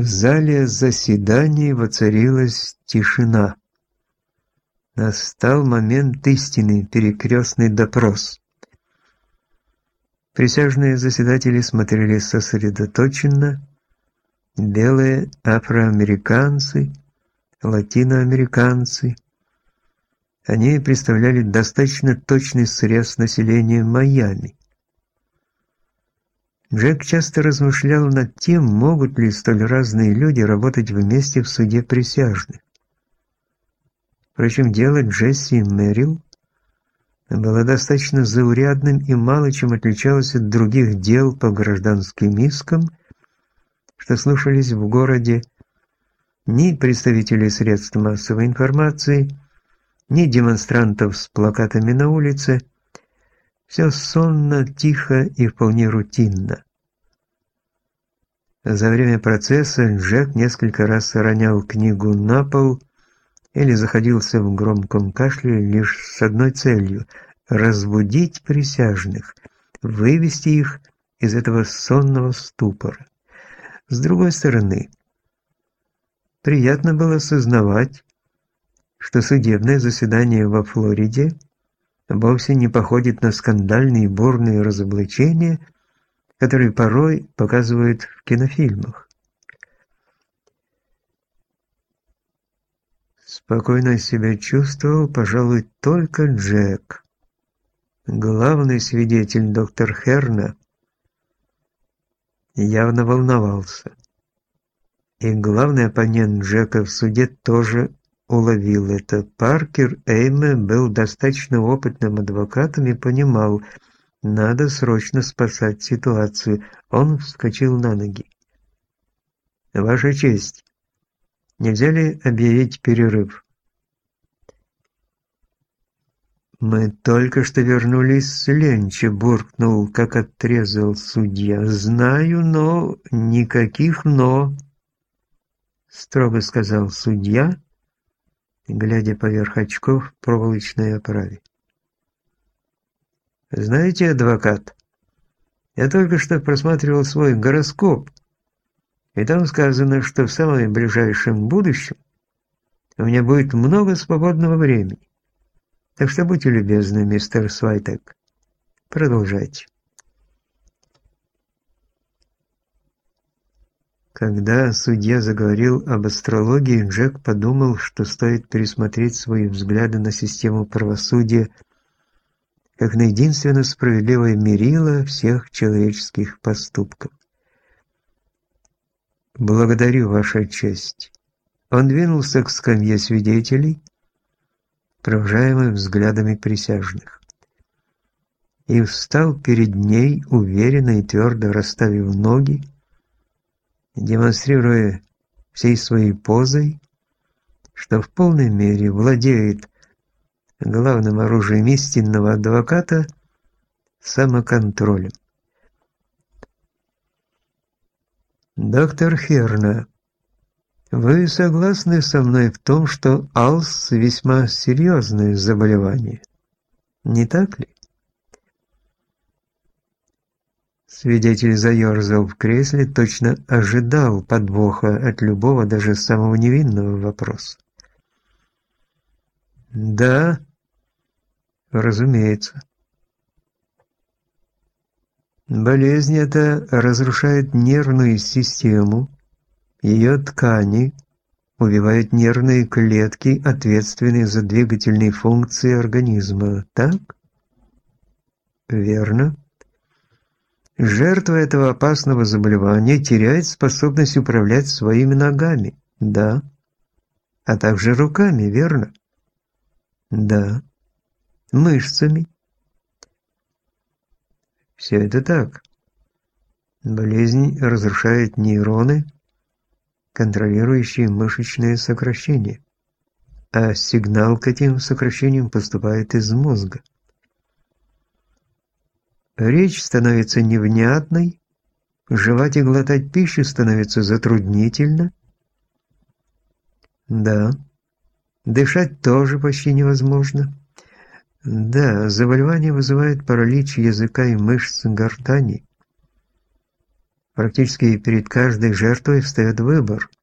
В зале заседаний воцарилась тишина. Настал момент истины, перекрестный допрос. Присяжные заседатели смотрели сосредоточенно. Белые афроамериканцы, латиноамериканцы. Они представляли достаточно точный срез населения Майами. Джек часто размышлял над тем, могут ли столь разные люди работать вместе в суде присяжных. Впрочем, дело Джесси Мэрил было достаточно заурядным и мало чем отличалось от других дел по гражданским искам, что слушались в городе ни представителей средств массовой информации, ни демонстрантов с плакатами на улице, все сонно, тихо и вполне рутинно. За время процесса Джек несколько раз ронял книгу на пол или заходился в громком кашле лишь с одной целью – разбудить присяжных, вывести их из этого сонного ступора. С другой стороны, приятно было осознавать, что судебное заседание во Флориде – вовсе не походит на скандальные бурные разоблачения, которые порой показывают в кинофильмах. Спокойно себя чувствовал, пожалуй, только Джек. Главный свидетель доктор Херна явно волновался. И главный оппонент Джека в суде тоже уловил это. Паркер Эйме был достаточно опытным адвокатом и понимал, надо срочно спасать ситуацию. Он вскочил на ноги. «Ваша честь, нельзя ли объявить перерыв?» «Мы только что вернулись с ленча», — буркнул, как отрезал судья. «Знаю, но никаких «но», — строго сказал судья, — глядя поверх очков в проволочной оправе. «Знаете, адвокат, я только что просматривал свой гороскоп, и там сказано, что в самом ближайшем будущем у меня будет много свободного времени. Так что будьте любезны, мистер Свайтек, продолжайте». Когда судья заговорил об астрологии, Джек подумал, что стоит пересмотреть свои взгляды на систему правосудия как на единственно справедливое мерило всех человеческих поступков. «Благодарю, Ваша честь». Он двинулся к скамье свидетелей, провожаемым взглядами присяжных, и встал перед ней, уверенно и твердо расставив ноги, демонстрируя всей своей позой, что в полной мере владеет главным оружием истинного адвоката – самоконтролем. Доктор Херна, вы согласны со мной в том, что АЛС – весьма серьезное заболевание, не так ли? Свидетель заерзал в кресле, точно ожидал подвоха от любого, даже самого невинного вопроса. «Да, разумеется. Болезнь эта разрушает нервную систему, ее ткани, убивает нервные клетки, ответственные за двигательные функции организма, так? Верно. Жертва этого опасного заболевания теряет способность управлять своими ногами. Да. А также руками, верно? Да. Мышцами. Все это так. Болезнь разрушает нейроны, контролирующие мышечные сокращения, а сигнал к этим сокращениям поступает из мозга. Речь становится невнятной, жевать и глотать пищу становится затруднительно. Да, дышать тоже почти невозможно. Да, заболевание вызывает паралич языка и мышц гортани. Практически перед каждой жертвой встает выбор –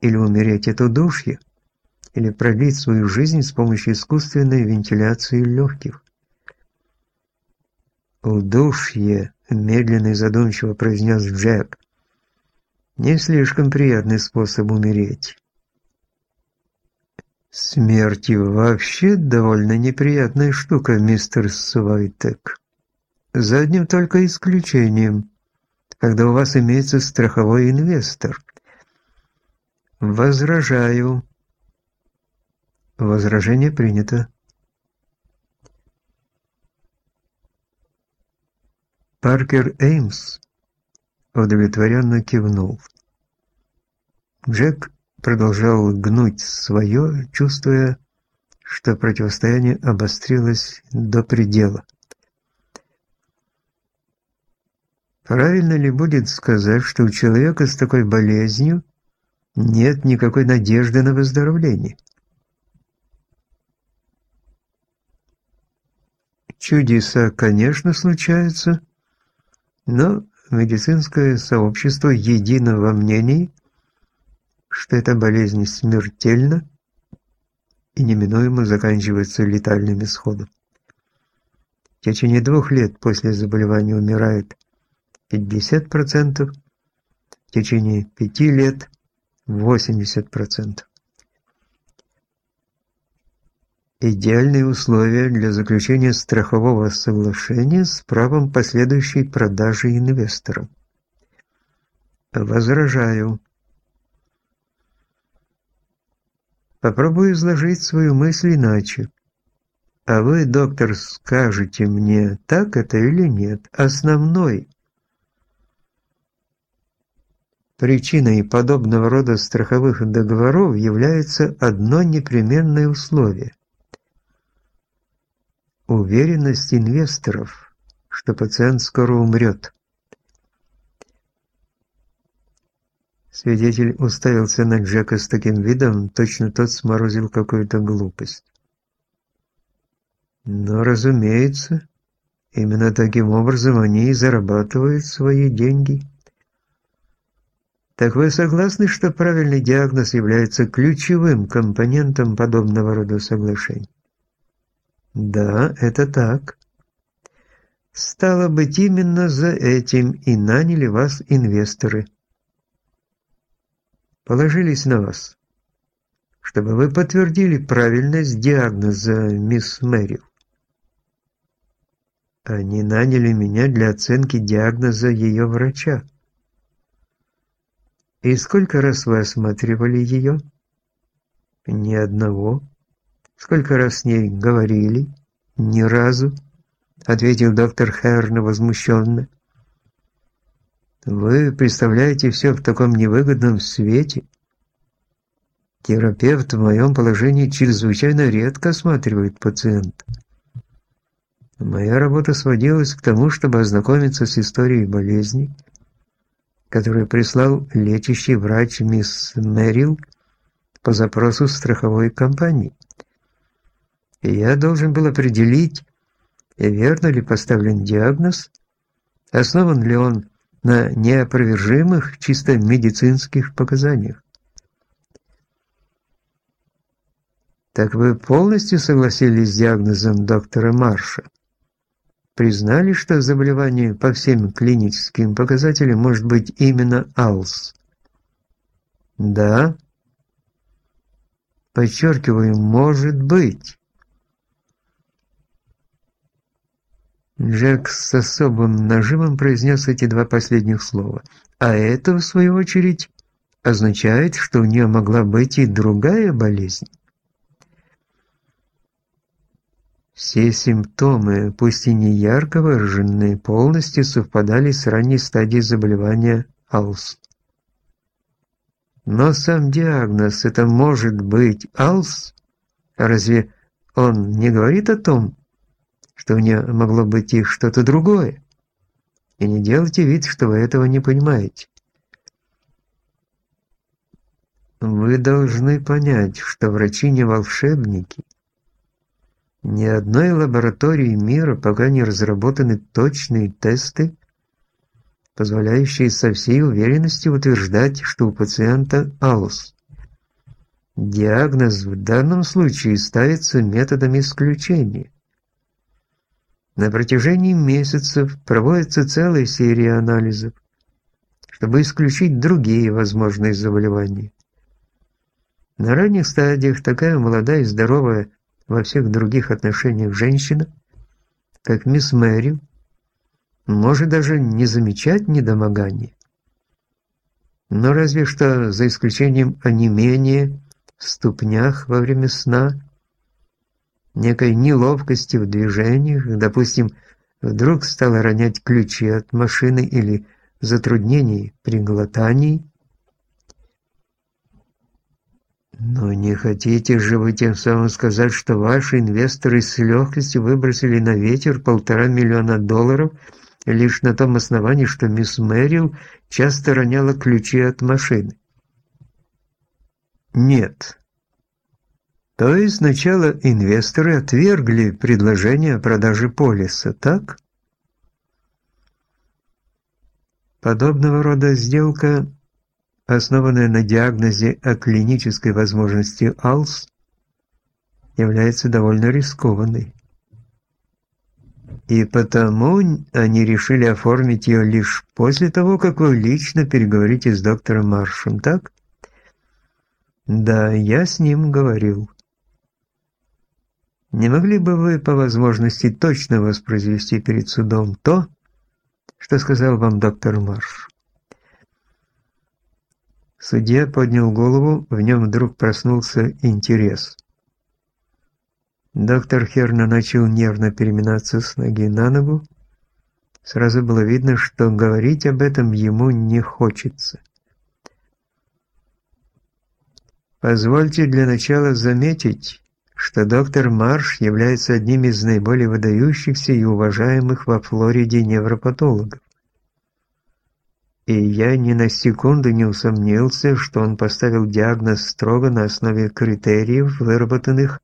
или умереть от удушья, или продлить свою жизнь с помощью искусственной вентиляции легких. «Удушье», — медленно и задумчиво произнес Джек. «Не слишком приятный способ умереть». «Смерть вообще довольно неприятная штука, мистер Свайтек. За одним только исключением, когда у вас имеется страховой инвестор». «Возражаю». Возражение принято. Паркер Эймс удовлетворенно кивнул. Джек продолжал гнуть свое, чувствуя, что противостояние обострилось до предела. Правильно ли будет сказать, что у человека с такой болезнью нет никакой надежды на выздоровление? Чудеса, конечно, случаются, но медицинское сообщество едино во мнении, что эта болезнь смертельна и неминуемо заканчивается летальным исходом. В течение двух лет после заболевания умирает 50%, в течение пяти лет 80%. Идеальные условия для заключения страхового соглашения с правом последующей продажи инвесторам. Возражаю. Попробую изложить свою мысль иначе. А вы, доктор, скажете мне, так это или нет. Основной Причиной подобного рода страховых договоров является одно непременное условие – уверенность инвесторов, что пациент скоро умрет. Свидетель уставился на Джека с таким видом, точно тот сморозил какую-то глупость. Но, разумеется, именно таким образом они и зарабатывают свои деньги. Так вы согласны, что правильный диагноз является ключевым компонентом подобного рода соглашений? Да, это так. Стало быть, именно за этим и наняли вас инвесторы. Положились на вас, чтобы вы подтвердили правильность диагноза мисс Мэрил. Они наняли меня для оценки диагноза ее врача. «И сколько раз вы осматривали ее?» «Ни одного». «Сколько раз с ней говорили?» «Ни разу», — ответил доктор Херн возмущенно. «Вы представляете все в таком невыгодном свете?» Терапевт в моем положении чрезвычайно редко осматривает пациента. Моя работа сводилась к тому, чтобы ознакомиться с историей болезни, который прислал лечащий врач мисс Мэрил по запросу страховой компании. И я должен был определить, верно ли поставлен диагноз, основан ли он на неопровержимых чисто медицинских показаниях. Так вы полностью согласились с диагнозом доктора Марша? признали, что заболевание по всем клиническим показателям может быть именно АЛС. Да. Подчеркиваю, может быть. Джек с особым нажимом произнес эти два последних слова. А это, в свою очередь, означает, что у нее могла быть и другая болезнь. Все симптомы, пусть и не ярко выраженные, полностью совпадали с ранней стадией заболевания АЛС. Но сам диагноз – это может быть АЛС? Разве он не говорит о том, что у нее могло быть и что-то другое? И не делайте вид, что вы этого не понимаете. Вы должны понять, что врачи не волшебники – ни одной лаборатории мира пока не разработаны точные тесты, позволяющие со всей уверенностью утверждать, что у пациента АЛС. Диагноз в данном случае ставится методом исключения. На протяжении месяцев проводится целая серия анализов, чтобы исключить другие возможные заболевания. На ранних стадиях такая молодая и здоровая во всех других отношениях женщина, как мисс Мэри, может даже не замечать недомогания. Но разве что за исключением онемения в ступнях во время сна, некой неловкости в движениях, допустим, вдруг стала ронять ключи от машины или затруднений при глотании. Но не хотите же вы тем самым сказать, что ваши инвесторы с легкостью выбросили на ветер полтора миллиона долларов лишь на том основании, что мисс Мэрил часто роняла ключи от машины? Нет. То есть сначала инвесторы отвергли предложение о продаже полиса, так? Подобного рода сделка, основанная на диагнозе о клинической возможности АЛС, является довольно рискованной. И потому они решили оформить ее лишь после того, как вы лично переговорите с доктором Маршем, так? Да, я с ним говорил. Не могли бы вы по возможности точно воспроизвести перед судом то, что сказал вам доктор Марш? Судья поднял голову, в нем вдруг проснулся интерес. Доктор Херна начал нервно переминаться с ноги на ногу. Сразу было видно, что говорить об этом ему не хочется. Позвольте для начала заметить, что доктор Марш является одним из наиболее выдающихся и уважаемых во Флориде невропатологов. И я ни на секунду не усомнился, что он поставил диагноз строго на основе критериев, выработанных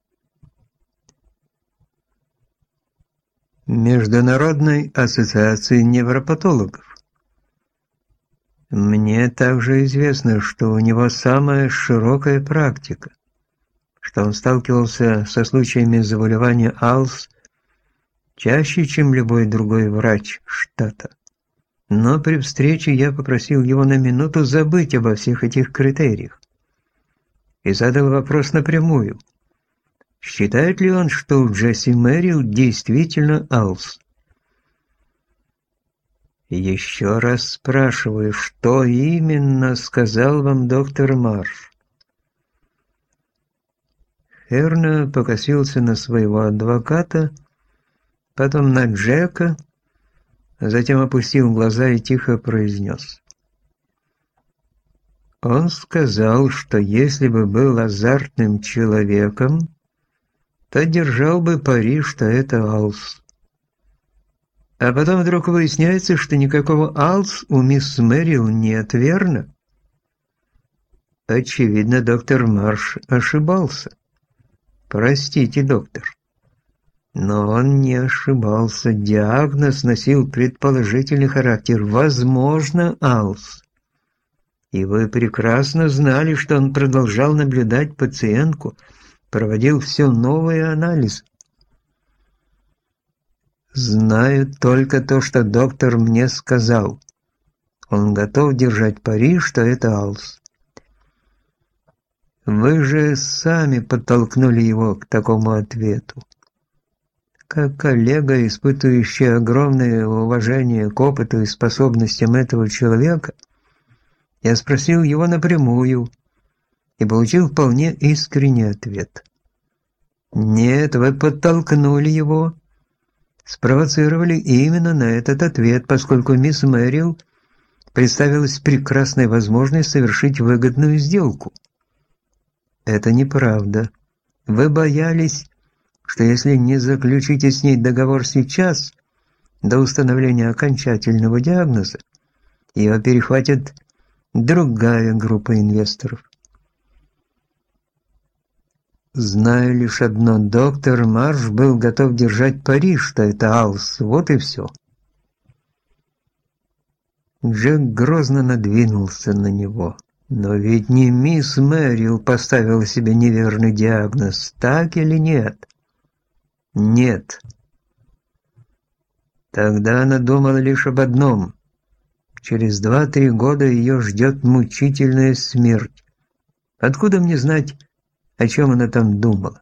Международной ассоциацией невропатологов. Мне также известно, что у него самая широкая практика, что он сталкивался со случаями заболевания АЛС чаще, чем любой другой врач штата. Но при встрече я попросил его на минуту забыть обо всех этих критериях и задал вопрос напрямую. Считает ли он, что у Джесси Мэрил действительно АЛС? Еще раз спрашиваю, что именно сказал вам доктор Марш? Эрна покосился на своего адвоката, потом на Джека, затем опустил глаза и тихо произнес. Он сказал, что если бы был азартным человеком, то держал бы пари, что это Алс. А потом вдруг выясняется, что никакого Алс у мисс Мэрил нет, верно? Очевидно, доктор Марш ошибался. Простите, доктор. Но он не ошибался. Диагноз носил предположительный характер. Возможно, Алс. И вы прекрасно знали, что он продолжал наблюдать пациентку, проводил все новые анализы. Знаю только то, что доктор мне сказал. Он готов держать пари, что это Алс. Вы же сами подтолкнули его к такому ответу. Как коллега, испытывающий огромное уважение к опыту и способностям этого человека, я спросил его напрямую и получил вполне искренний ответ. Нет, вы подтолкнули его спровоцировали именно на этот ответ, поскольку мисс Мэрил представилась прекрасной возможность совершить выгодную сделку. Это неправда. Вы боялись, что если не заключите с ней договор сейчас, до установления окончательного диагноза, ее перехватит другая группа инвесторов. Знаю лишь одно, доктор Марш был готов держать пари, что это Алс, вот и все. Джек грозно надвинулся на него. Но ведь не мисс Мэрил поставила себе неверный диагноз, так или нет? Нет. Тогда она думала лишь об одном. Через два-три года ее ждет мучительная смерть. Откуда мне знать, о чем она там думала?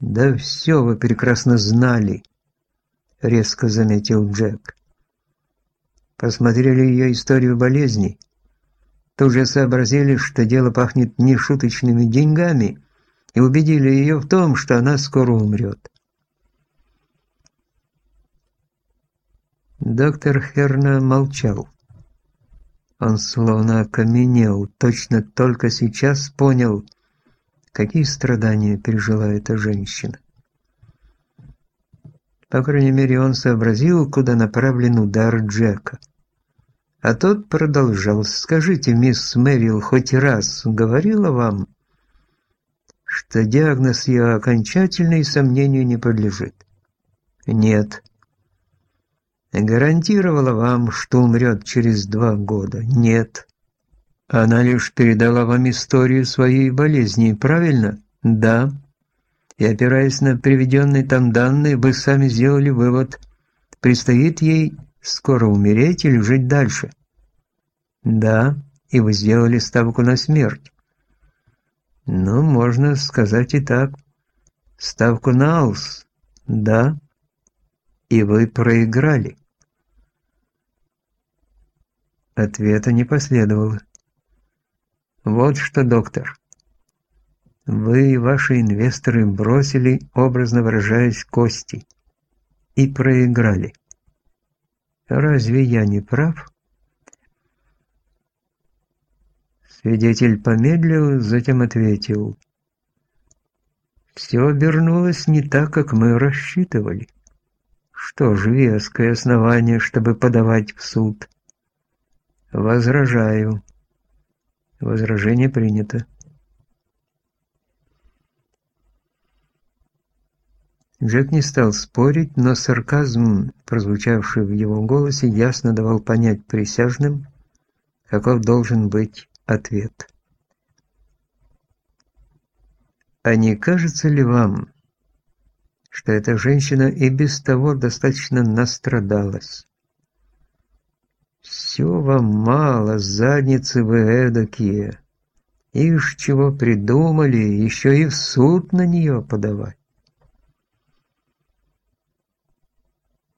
«Да все вы прекрасно знали», — резко заметил Джек. Посмотрели ее историю болезни. Тут же сообразили, что дело пахнет нешуточными деньгами, и убедили ее в том, что она скоро умрет. Доктор Херна молчал. Он словно окаменел, точно только сейчас понял, какие страдания пережила эта женщина. По крайней мере, он сообразил, куда направлен удар Джека. А тот продолжал. «Скажите, мисс Мэрил, хоть раз говорила вам, что диагноз ее окончательный сомнению не подлежит?» «Нет». «Гарантировала вам, что умрет через два года?» «Нет». «Она лишь передала вам историю своей болезни, правильно?» «Да» и опираясь на приведенные там данные, вы сами сделали вывод, предстоит ей скоро умереть или жить дальше. Да, и вы сделали ставку на смерть. Ну, можно сказать и так. Ставку на Аус. Да. И вы проиграли. Ответа не последовало. Вот что, доктор. Вы и ваши инвесторы бросили, образно выражаясь, кости и проиграли. Разве я не прав? Свидетель помедлил, затем ответил. Все обернулось не так, как мы рассчитывали. Что ж, веское основание, чтобы подавать в суд. Возражаю. Возражение принято. Джек не стал спорить, но сарказм, прозвучавший в его голосе, ясно давал понять присяжным, каков должен быть ответ. А не кажется ли вам, что эта женщина и без того достаточно настрадалась? Все вам мало, задницы вы эдакие. Ишь, чего придумали, еще и в суд на нее подавать.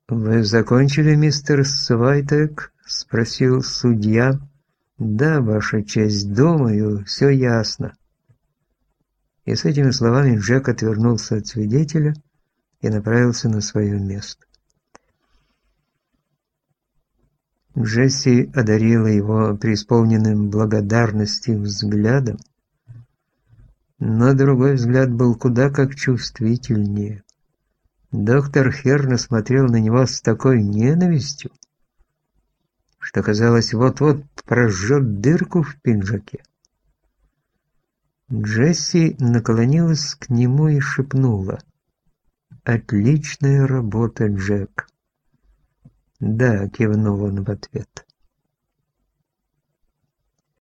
«Вы закончили, мистер Свайтек?» – спросил судья. «Да, Ваша честь, думаю, все ясно». И с этими словами Джек отвернулся от свидетеля и направился на свое место. Джесси одарила его преисполненным благодарности взглядом, но другой взгляд был куда как чувствительнее. Доктор Херн смотрел на него с такой ненавистью, что казалось, вот-вот прожжет дырку в пинжаке. Джесси наклонилась к нему и шепнула. «Отличная работа, Джек!» «Да», — кивнул он в ответ.